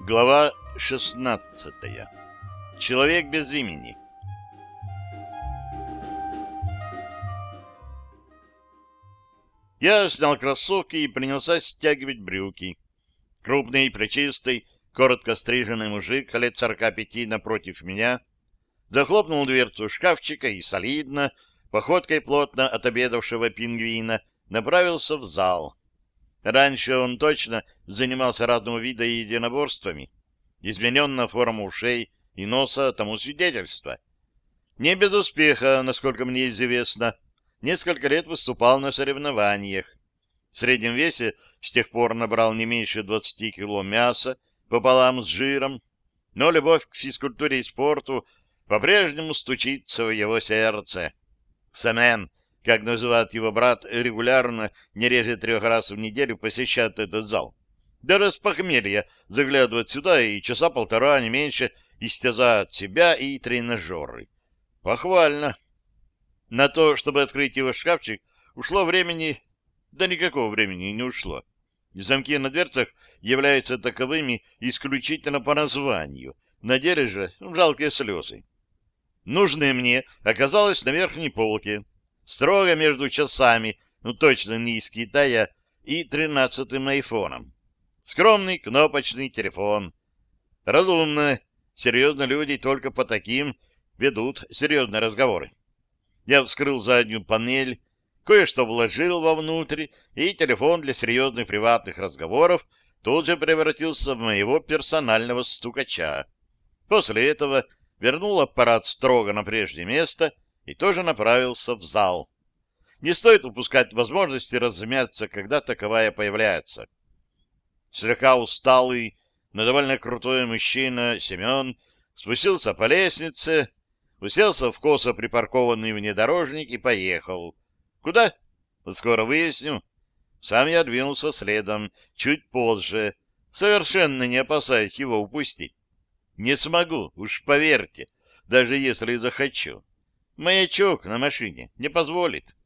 Глава 16. Человек без имени. Я снял кроссовки и принялся стягивать брюки. Крупный, плечистый, коротко стриженный мужик лет сорока пяти напротив меня захлопнул дверцу шкафчика и солидно, походкой плотно отобедавшего пингвина, направился в зал. Раньше он точно занимался разного вида единоборствами. Измененная форма ушей и носа тому свидетельство. Не без успеха, насколько мне известно, несколько лет выступал на соревнованиях. В среднем весе с тех пор набрал не меньше 20 кило мяса пополам с жиром, но любовь к физкультуре и спорту по-прежнему стучится в его сердце. Семен как называет его брат, регулярно, не реже трех раз в неделю посещает этот зал. Даже с похмелья заглядывает сюда и часа полтора, не меньше, истязает себя и тренажеры. Похвально. На то, чтобы открыть его шкафчик, ушло времени... Да никакого времени не ушло. Замки на дверцах являются таковыми исключительно по названию. На деле же жалкие слезы. Нужное мне оказалось на верхней полке строго между часами, ну точно не из Китая, и тринадцатым айфоном. Скромный кнопочный телефон. Разумно. Серьезно люди только по таким ведут серьезные разговоры. Я вскрыл заднюю панель, кое-что вложил вовнутрь, и телефон для серьезных приватных разговоров тут же превратился в моего персонального стукача. После этого вернул аппарат строго на прежнее место и тоже направился в зал. Не стоит упускать возможности размяться, когда таковая появляется. Слегка усталый, но довольно крутой мужчина Семен спустился по лестнице, уселся в косо припаркованный внедорожник и поехал. Куда? Скоро выясню. Сам я двинулся следом, чуть позже, совершенно не опасаясь его упустить. Не смогу, уж поверьте, даже если захочу. Маячок на машине не позволит.